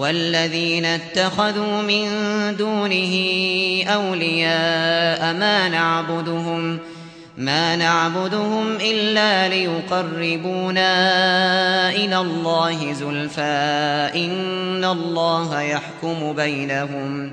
والذين اتخذوا من دونه أولياء ما نعبدهم ما نعبدهم إلا ليقربونا إلى الله زلفى إن الله يحكم بينهم.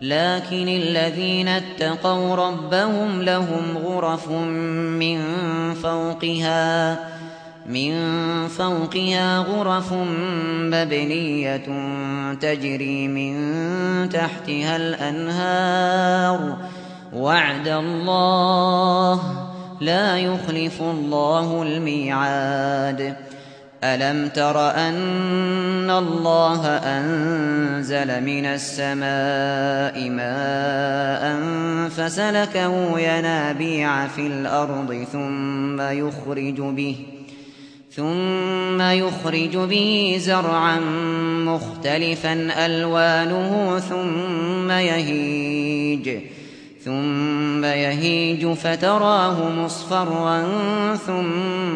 لكن الذين اتقوا ربهم لهم غرف من فوقها من فوقها غرف مبنية تجري من تحتها الأنهار. وعد الله لا يخلف الله الميعاد. ألم تر أن الله أنزل من السماء ماء فسلكه ينابيع في الأرض ثم يخرج به ثم يخرج به زرعا مختلفا ألوانه ثم يهيج ثم يهيج فتراه مصفرا ثم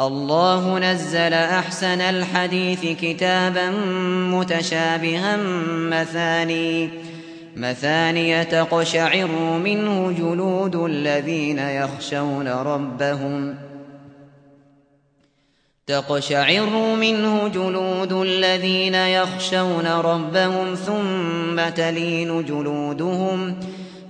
الله نزل أحسن الحديث كتابا متشابها مثاني مثاني تقشعر منه جلود الذين يخشون ربهم. تقشعر منه جلود الذين يخشون ربهم ثم تلين جلودهم ثم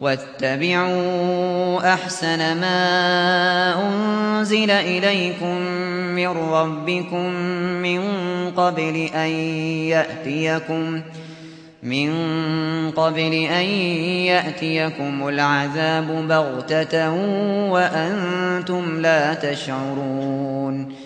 واتبعوا أحسن ما أنزل إليكم من ربكم من قبل أن يأتيكم من قبل أن يأتيكم العذاب بغتة وأنتم لا تشعرون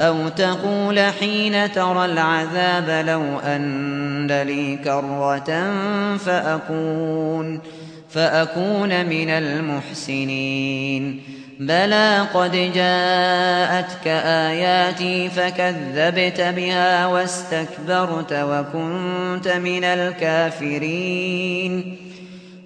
أو تقول حين ترى العذاب لو أن لي كرة فأكون فأكون من المحسنين بلى قد جاءتك آياتي فكذبت بها واستكبرت وكنت من الكافرين